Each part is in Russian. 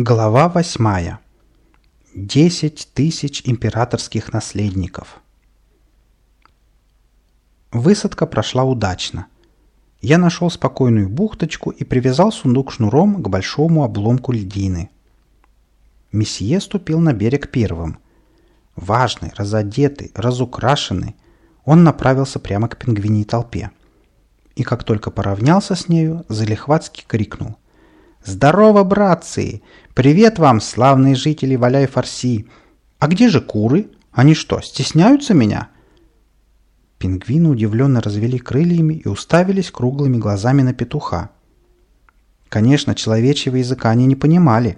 Глава восьмая. Десять тысяч императорских наследников. Высадка прошла удачно. Я нашел спокойную бухточку и привязал сундук шнуром к большому обломку льдины. Месье ступил на берег первым. Важный, разодетый, разукрашенный, он направился прямо к пингвиней толпе. И как только поравнялся с нею, залихватски крикнул – «Здорово, братцы! Привет вам, славные жители Валяй-Фарси! А где же куры? Они что, стесняются меня?» Пингвины удивленно развели крыльями и уставились круглыми глазами на петуха. Конечно, человечьего языка они не понимали,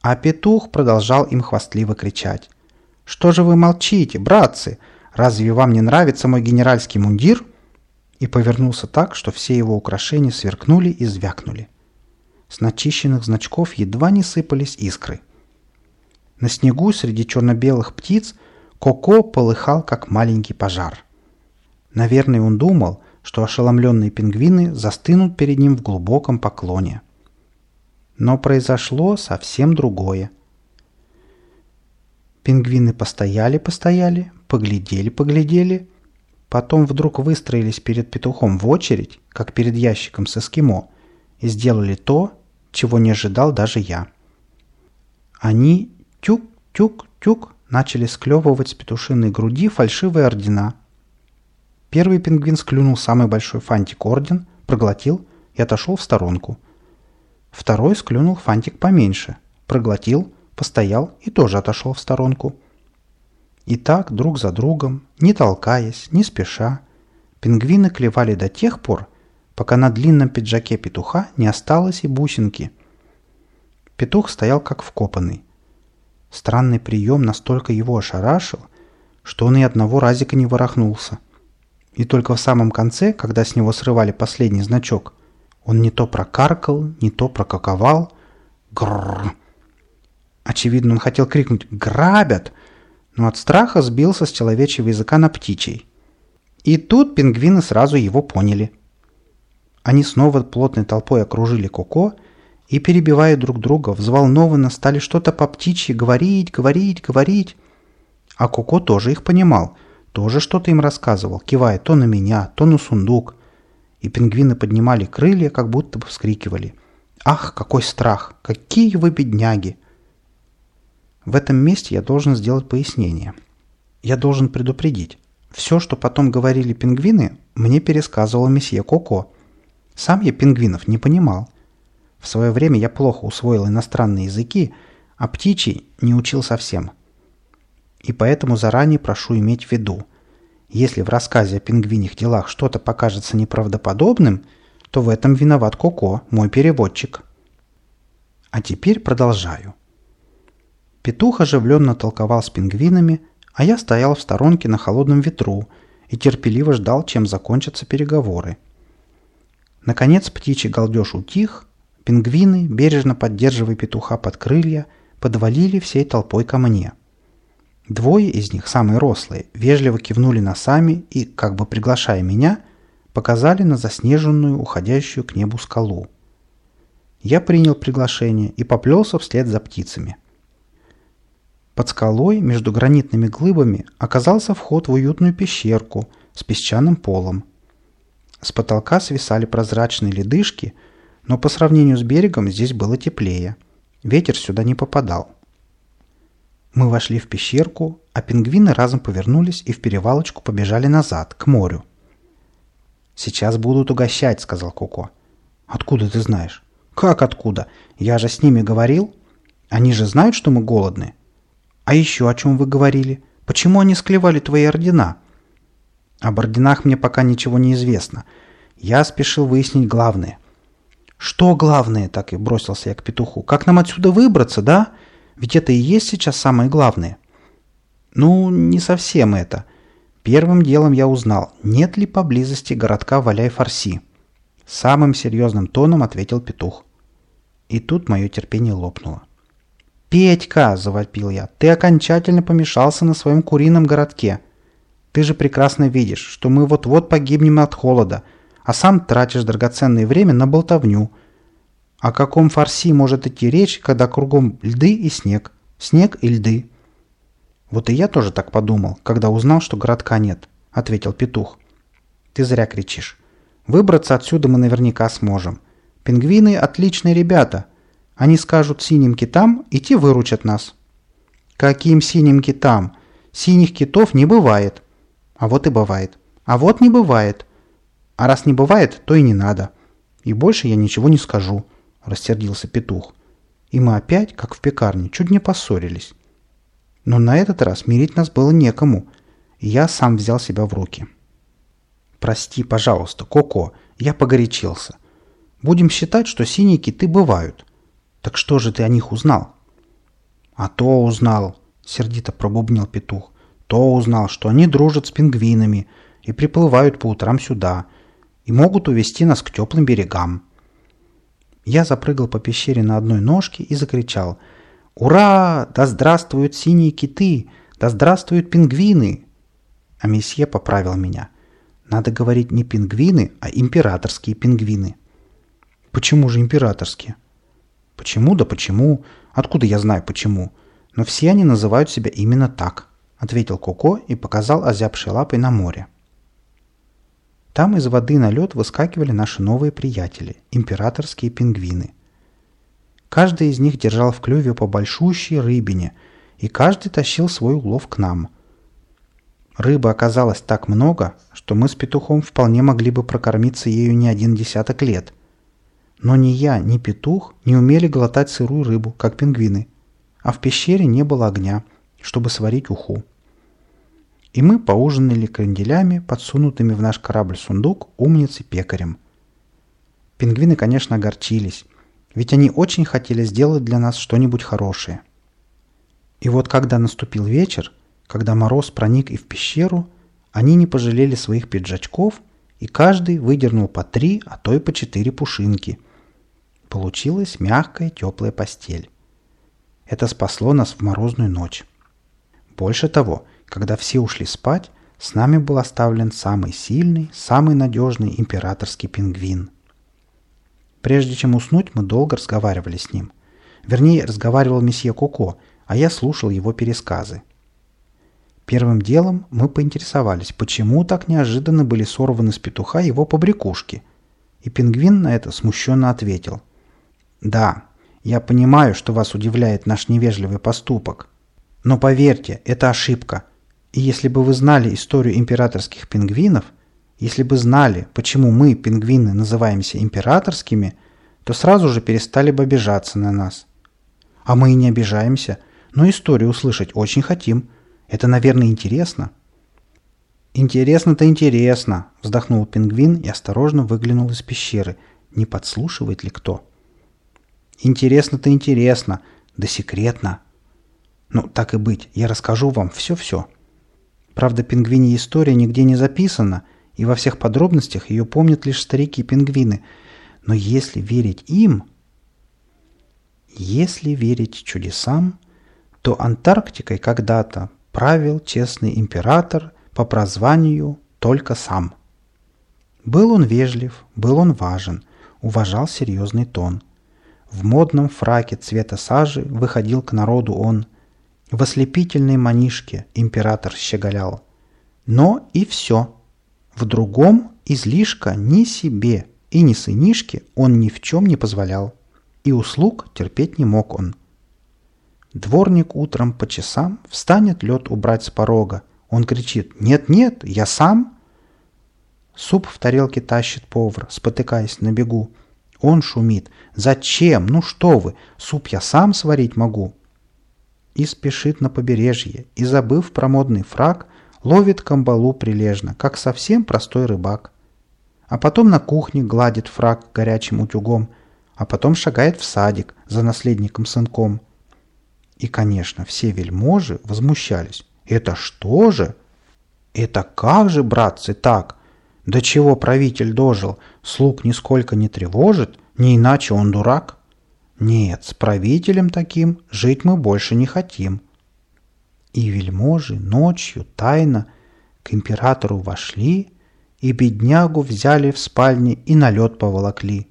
а петух продолжал им хвастливо кричать. «Что же вы молчите, братцы? Разве вам не нравится мой генеральский мундир?» И повернулся так, что все его украшения сверкнули и звякнули. С начищенных значков едва не сыпались искры. На снегу среди черно-белых птиц Коко полыхал, как маленький пожар. Наверное, он думал, что ошеломленные пингвины застынут перед ним в глубоком поклоне. Но произошло совсем другое. Пингвины постояли-постояли, поглядели-поглядели, потом вдруг выстроились перед петухом в очередь, как перед ящиком с эскимо, и сделали то, чего не ожидал даже я. Они тюк-тюк-тюк начали склевывать с петушиной груди фальшивые ордена. Первый пингвин склюнул самый большой фантик орден, проглотил и отошел в сторонку. Второй склюнул фантик поменьше, проглотил, постоял и тоже отошел в сторонку. И так, друг за другом, не толкаясь, не спеша, пингвины клевали до тех пор, пока на длинном пиджаке петуха не осталось и бусинки. Петух стоял как вкопанный. Странный прием настолько его ошарашил, что он и одного разика не ворохнулся. И только в самом конце, когда с него срывали последний значок, он не то прокаркал, не то прокаковал. Грррр. Очевидно, он хотел крикнуть «Грабят!», но от страха сбился с человечьего языка на птичий. И тут пингвины сразу его поняли – они снова плотной толпой окружили Коко и, перебивая друг друга, взволнованно стали что-то по птичьи говорить, говорить, говорить. А Коко тоже их понимал, тоже что-то им рассказывал, кивая то на меня, то на сундук. И пингвины поднимали крылья, как будто бы вскрикивали. «Ах, какой страх! Какие вы бедняги!» В этом месте я должен сделать пояснение. Я должен предупредить. Все, что потом говорили пингвины, мне пересказывал месье Коко – сам я пингвинов не понимал. В свое время я плохо усвоил иностранные языки, а птичий не учил совсем. И поэтому заранее прошу иметь в виду, если в рассказе о пингвиньих делах что-то покажется неправдоподобным, то в этом виноват Коко, мой переводчик. А теперь продолжаю. Петух оживленно толковал с пингвинами, а я стоял в сторонке на холодном ветру и терпеливо ждал, чем закончатся переговоры. Наконец птичий галдеж утих, пингвины, бережно поддерживая петуха под крылья, подвалили всей толпой ко мне. Двое из них, самые рослые, вежливо кивнули носами и, как бы приглашая меня, показали на заснеженную, уходящую к небу скалу. Я принял приглашение и поплелся вслед за птицами. Под скалой между гранитными глыбами оказался вход в уютную пещерку с песчаным полом, с потолка свисали прозрачные ледышки, но по сравнению с берегом здесь было теплее. Ветер сюда не попадал. Мы вошли в пещерку, а пингвины разом повернулись и в перевалочку побежали назад, к морю. «Сейчас будут угощать», — сказал Коко. «Откуда ты знаешь?» «Как откуда? Я же с ними говорил. Они же знают, что мы голодны». «А еще о чем вы говорили? Почему они склевали твои ордена?» Об орденах мне пока ничего не известно. Я спешил выяснить главное. «Что главное?» – так и бросился я к петуху. «Как нам отсюда выбраться, да? Ведь это и есть сейчас самое главное». «Ну, не совсем это. Первым делом я узнал, нет ли поблизости городка Валяй-Фарси». Самым серьезным тоном ответил петух. И тут мое терпение лопнуло. «Петька!» – завопил я. «Ты окончательно помешался на своем курином городке. Ты же прекрасно видишь, что мы вот-вот погибнем от холода, а сам тратишь драгоценное время на болтовню. О каком фарси может идти речь, когда кругом льды и снег? Снег и льды. Вот и я тоже так подумал, когда узнал, что городка нет, ответил петух. Ты зря кричишь. Выбраться отсюда мы наверняка сможем. Пингвины отличные ребята. Они скажут синим китам, и те выручат нас. Каким синим китам? Синих китов не бывает. А вот и бывает. А вот не бывает. А раз не бывает, то и не надо. И больше я ничего не скажу рассердился петух. И мы опять, как в пекарне, чуть не поссорились. Но на этот раз мирить нас было некому, и я сам взял себя в руки. «Прости, пожалуйста, Коко, я погорячился. Будем считать, что синие киты бывают. Так что же ты о них узнал?» «А то узнал», — сердито пробубнил петух. «То узнал, что они дружат с пингвинами и приплывают по утрам сюда, и могут увести нас к теплым берегам. Я запрыгал по пещере на одной ножке и закричал «Ура! Да здравствуют синие киты! Да здравствуют пингвины!» А месье поправил меня. Надо говорить не пингвины, а императорские пингвины. Почему же императорские? Почему да почему? Откуда я знаю почему? Но все они называют себя именно так, ответил Коко и показал озябшей лапой на море. Там из воды на лед выскакивали наши новые приятели, императорские пингвины. Каждый из них держал в клюве по большущей рыбине, и каждый тащил свой улов к нам. Рыбы оказалось так много, что мы с петухом вполне могли бы прокормиться ею не один десяток лет. Но ни я, ни петух не умели глотать сырую рыбу, как пингвины, а в пещере не было огня, чтобы сварить уху и мы поужинали кренделями, подсунутыми в наш корабль сундук умницей пекарем. Пингвины, конечно, огорчились, ведь они очень хотели сделать для нас что-нибудь хорошее. И вот когда наступил вечер, когда мороз проник и в пещеру, они не пожалели своих пиджачков, и каждый выдернул по три, а то и по четыре пушинки. Получилась мягкая теплая постель. Это спасло нас в морозную ночь. Больше того – когда все ушли спать, с нами был оставлен самый сильный, самый надежный императорский пингвин. Прежде чем уснуть, мы долго разговаривали с ним. Вернее, разговаривал месье Коко, а я слушал его пересказы. Первым делом мы поинтересовались, почему так неожиданно были сорваны с петуха его побрякушки. И пингвин на это смущенно ответил. «Да, я понимаю, что вас удивляет наш невежливый поступок. Но поверьте, это ошибка. И если бы вы знали историю императорских пингвинов, если бы знали, почему мы, пингвины, называемся императорскими, то сразу же перестали бы обижаться на нас. А мы и не обижаемся, но историю услышать очень хотим. Это, наверное, интересно. «Интересно-то интересно», — вздохнул пингвин и осторожно выглянул из пещеры. Не подслушивает ли кто? «Интересно-то интересно, да секретно». «Ну, так и быть, я расскажу вам все-все». Правда, пингвинья история нигде не записана, и во всех подробностях ее помнят лишь старики-пингвины. Но если верить им... Если верить чудесам, то Антарктикой когда-то правил честный император по прозванию только сам. Был он вежлив, был он важен, уважал серьезный тон. В модном фраке цвета сажи выходил к народу он – в ослепительной манишке император щеголял. Но и все. В другом излишка ни себе и ни сынишке он ни в чем не позволял. И услуг терпеть не мог он. Дворник утром по часам встанет лед убрать с порога. Он кричит «Нет-нет, я сам!» Суп в тарелке тащит повар, спотыкаясь на бегу. Он шумит. «Зачем? Ну что вы? Суп я сам сварить могу!» И спешит на побережье, и, забыв про модный фраг, ловит камбалу прилежно, как совсем простой рыбак. А потом на кухне гладит фраг горячим утюгом, а потом шагает в садик за наследником-сынком. И, конечно, все вельможи возмущались. «Это что же? Это как же, братцы, так? До чего правитель дожил? Слуг нисколько не тревожит? Не иначе он дурак?» Нет, с правителем таким жить мы больше не хотим. И вельможи ночью тайно к императору вошли, и беднягу взяли в спальне и на лед поволокли.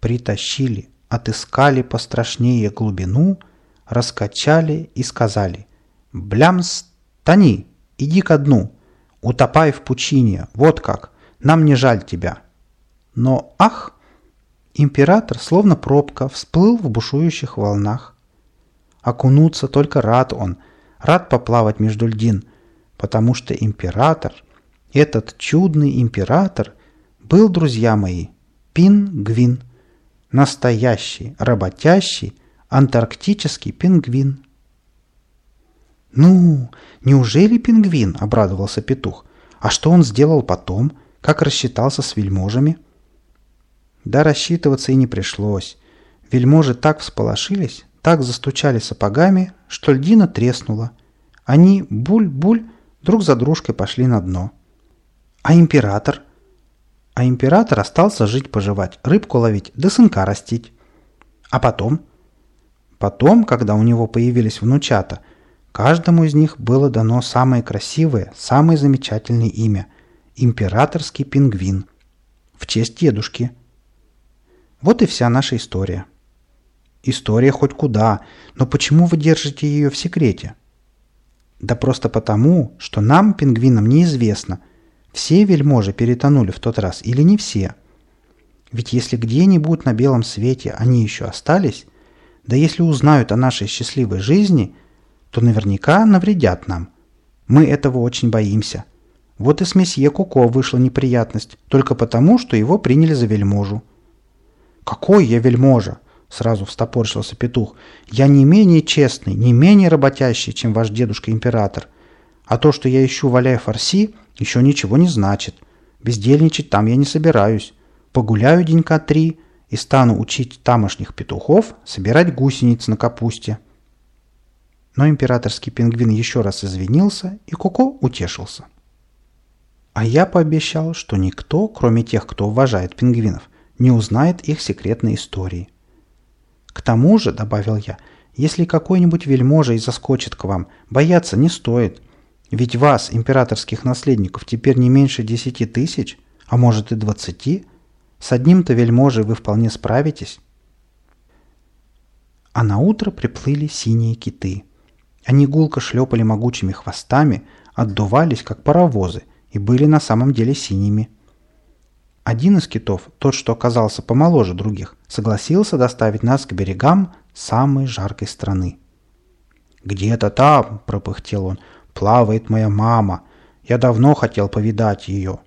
Притащили, отыскали пострашнее глубину, раскачали и сказали «Блямс, тони, иди ко дну, утопай в пучине, вот как, нам не жаль тебя». Но ах! Император, словно пробка, всплыл в бушующих волнах. Окунуться только рад он, рад поплавать между льдин, потому что император, этот чудный император, был, друзья мои, пингвин, настоящий, работящий, антарктический пингвин. «Ну, неужели пингвин?» – обрадовался петух. «А что он сделал потом? Как рассчитался с вельможами?» Да рассчитываться и не пришлось. Вельможи так всполошились, так застучали сапогами, что льдина треснула. Они, буль-буль, друг за дружкой пошли на дно. А император? А император остался жить-поживать, рыбку ловить, да сынка растить. А потом? Потом, когда у него появились внучата, каждому из них было дано самое красивое, самое замечательное имя – императорский пингвин. В честь дедушки – вот и вся наша история. История хоть куда, но почему вы держите ее в секрете? Да просто потому, что нам, пингвинам, неизвестно, все вельможи перетонули в тот раз или не все. Ведь если где-нибудь на белом свете они еще остались, да если узнают о нашей счастливой жизни, то наверняка навредят нам. Мы этого очень боимся. Вот и с месье Куко вышла неприятность, только потому, что его приняли за вельможу. «Какой я вельможа?» — сразу встопорщился петух. «Я не менее честный, не менее работящий, чем ваш дедушка-император. А то, что я ищу валяя фарси, еще ничего не значит. Бездельничать там я не собираюсь. Погуляю денька три и стану учить тамошних петухов собирать гусениц на капусте». Но императорский пингвин еще раз извинился, и Коко утешился. А я пообещал, что никто, кроме тех, кто уважает пингвинов, не узнает их секретной истории. К тому же, добавил я, если какой-нибудь вельможа и заскочит к вам, бояться не стоит. Ведь вас, императорских наследников, теперь не меньше десяти тысяч, а может и двадцати. С одним-то вельможей вы вполне справитесь. А на утро приплыли синие киты. Они гулко шлепали могучими хвостами, отдувались, как паровозы, и были на самом деле синими – один из китов, тот, что оказался помоложе других, согласился доставить нас к берегам самой жаркой страны. «Где-то там», — пропыхтел он, — «плавает моя мама. Я давно хотел повидать ее».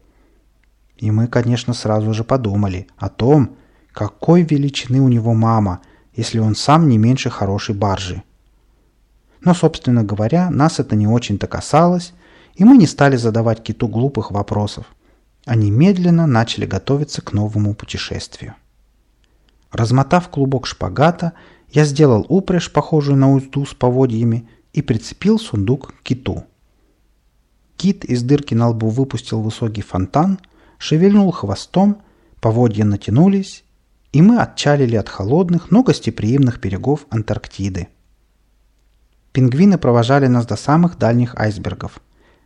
И мы, конечно, сразу же подумали о том, какой величины у него мама, если он сам не меньше хорошей баржи. Но, собственно говоря, нас это не очень-то касалось, и мы не стали задавать киту глупых вопросов. Они медленно начали готовиться к новому путешествию. Размотав клубок шпагата, я сделал упряжь, похожую на узду с поводьями, и прицепил сундук к киту. Кит из дырки на лбу выпустил высокий фонтан, шевельнул хвостом, поводья натянулись, и мы отчалили от холодных, но гостеприимных берегов Антарктиды. Пингвины провожали нас до самых дальних айсбергов,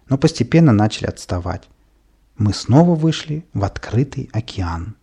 но постепенно начали отставать мы снова вышли в открытый океан.